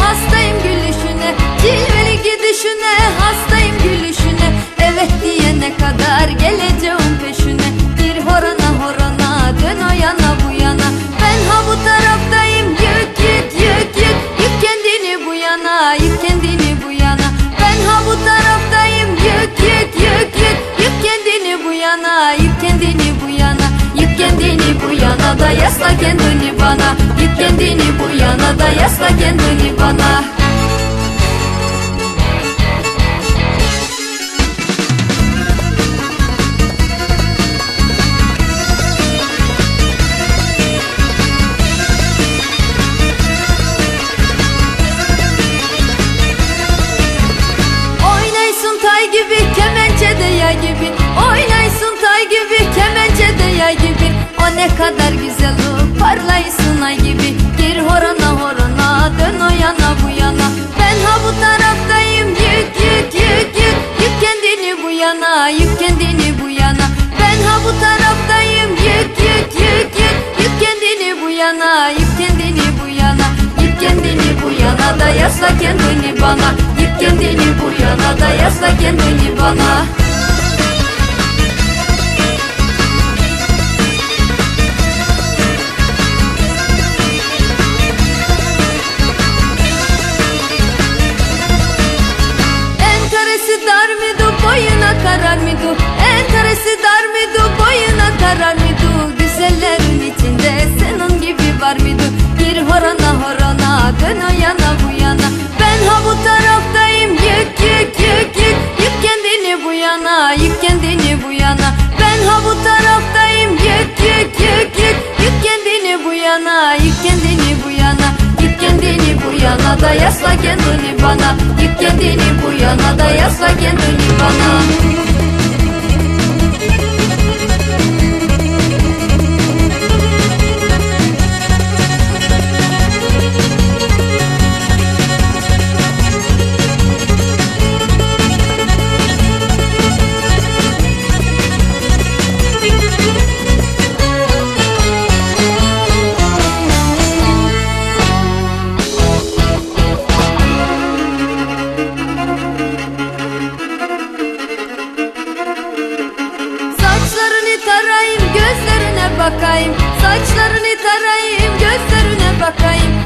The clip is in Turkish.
hastayım gülüşüne. Cilveli gidişine hastayım gülüşüne. Evet diyene kadar geleceğim peşine. Bir horona horona dön o yana bu yana. Ben ha bu taraftayım yük yük yük yük. Yük kendini bu yana yük kendini bu yana. Ben ha bu taraftayım yük yük yük yük. Yük kendini bu yana yük kendini bu yana yana da yasla kendini bana. Git kendini bu yana da yasla kendini bana. Oynaysın tay gibi kemençede ne kadar güzel o parlaysın ay gibi. Gir horona horona dön o yana bu yana. Ben ha bu taraftayım yük yük yük yük. Yük kendini bu yana yük kendini bu yana. Ben ha bu taraftayım yük yük yük yük. Yük kendini bu yana yük kendini bu yana. Yük kendini bu yana da yasla kendini bana. Yük kendini bu yana da yasla kendini bana boyuna karar mıydı Enteresi dar mıydı boyuna karar mıydı Güzellerin içinde senin gibi var mıydı Bir horona horona dön o yana bu yana. Ben ha bu taraftayım yük yük yük yük. Yük kendini bu yana yük kendini bu yana. Ben ha bu taraftayım yük yük yük yük. Yük kendini bu yana yük kendini bu yana. Git kendini bu yana da yasla kendini bana. Git kendini bu yana da yasla kendini bana Saçlarını tarayayım gözlerine bakayım. Saçlarını tarayayım gözlerine bakayım